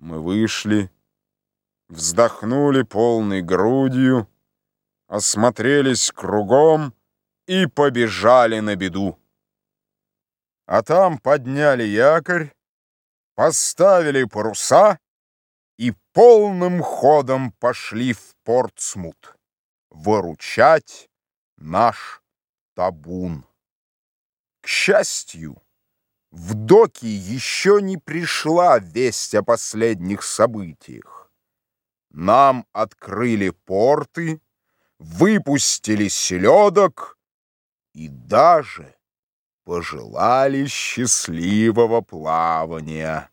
Мы вышли, вздохнули полной грудью, осмотрелись кругом и побежали на беду. А там подняли якорь, поставили паруса и полным ходом пошли в Портсмут выручать наш табун. К счастью, в доки еще не пришла весть о последних событиях. Нам открыли порты, выпустили селедок и даже пожелали счастливого плавания.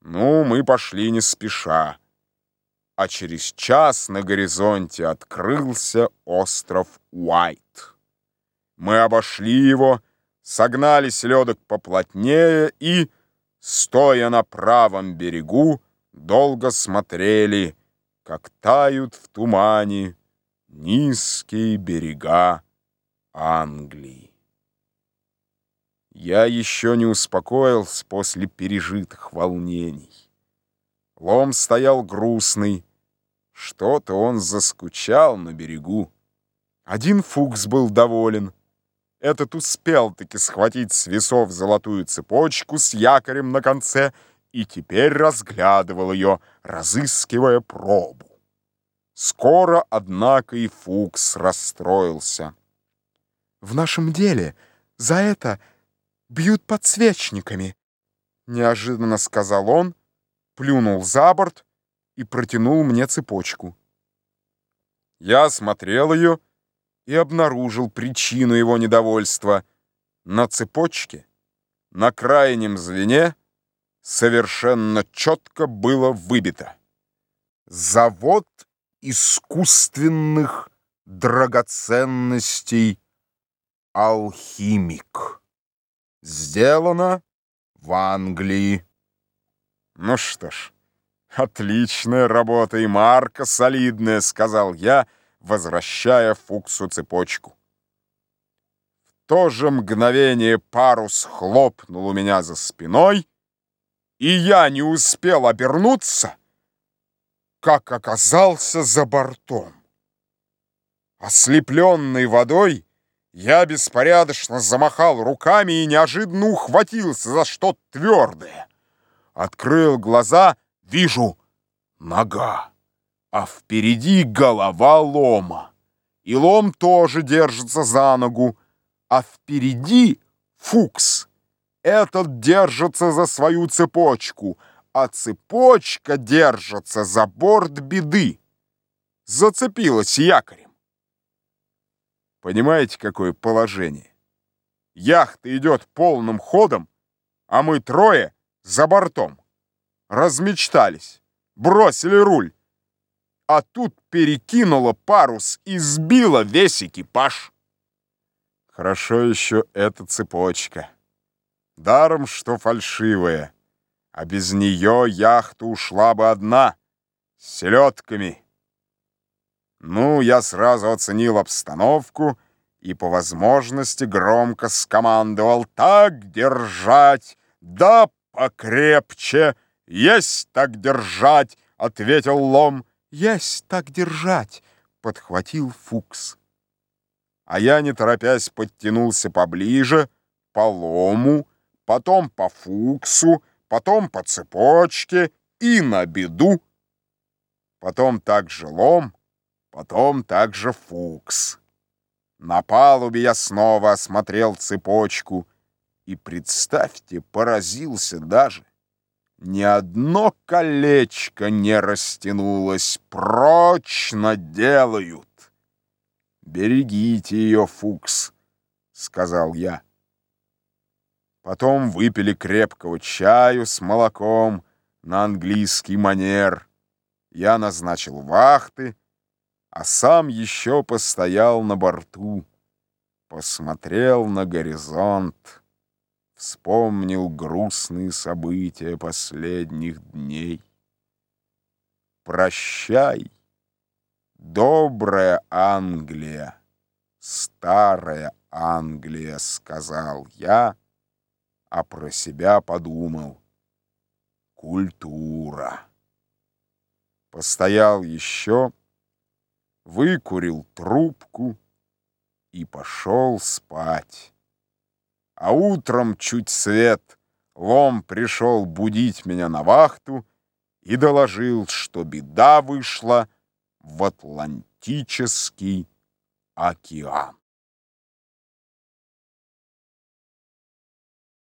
Ну, мы пошли не спеша, а через час на горизонте открылся остров Уайт. Мы обошли его, согнали селедок поплотнее и, стоя на правом берегу, долго смотрели, как тают в тумане низкие берега Англии. Я еще не успокоился после пережитых волнений. Лом стоял грустный, что-то он заскучал на берегу. Один Фукс был доволен — этот успел-таки схватить с весов золотую цепочку с якорем на конце и теперь разглядывал ее, разыскивая пробу. Скоро, однако, и Фукс расстроился. «В нашем деле за это бьют подсвечниками», — неожиданно сказал он, плюнул за борт и протянул мне цепочку. Я смотрел ее и обнаружил причину его недовольства. На цепочке, на крайнем звене, совершенно четко было выбито. Завод искусственных драгоценностей «Алхимик». Сделано в Англии. Ну что ж, отличная работа и марка солидная, сказал я, — возвращая Фуксу цепочку. В то же мгновение парус хлопнул у меня за спиной, и я не успел обернуться, как оказался за бортом. Ослепленный водой, я беспорядочно замахал руками и неожиданно ухватился за что-то твердое. Открыл глаза, вижу — нога а впереди голова лома. И лом тоже держится за ногу, а впереди фукс. Этот держится за свою цепочку, а цепочка держится за борт беды. Зацепилась якорем. Понимаете, какое положение? Яхта идет полным ходом, а мы трое за бортом. Размечтались, бросили руль а тут перекинула парус и сбила весь экипаж. Хорошо еще эта цепочка. Даром, что фальшивая, а без нее яхта ушла бы одна, с селедками. Ну, я сразу оценил обстановку и по возможности громко скомандовал «Так держать! Да покрепче! Есть так держать!» — ответил Лом. «Есть так держать!» — подхватил Фукс. А я, не торопясь, подтянулся поближе, по лому, потом по Фуксу, потом по цепочке и на беду. Потом также лом, потом также Фукс. На палубе я снова осмотрел цепочку и, представьте, поразился даже. Ни одно колечко не растянулось, прочно делают. «Берегите ее, Фукс», — сказал я. Потом выпили крепкого чаю с молоком на английский манер. Я назначил вахты, а сам еще постоял на борту, посмотрел на горизонт вспомнил грустные события последних дней. Прощай, добрая Англия, старая Англия, сказал я, а про себя подумал. культура. Постоял еще, выкурил трубку и пошел спать. А утром чуть свет Лом пришел будить меня на вахту и доложил, что беда вышла в Атлантический океан.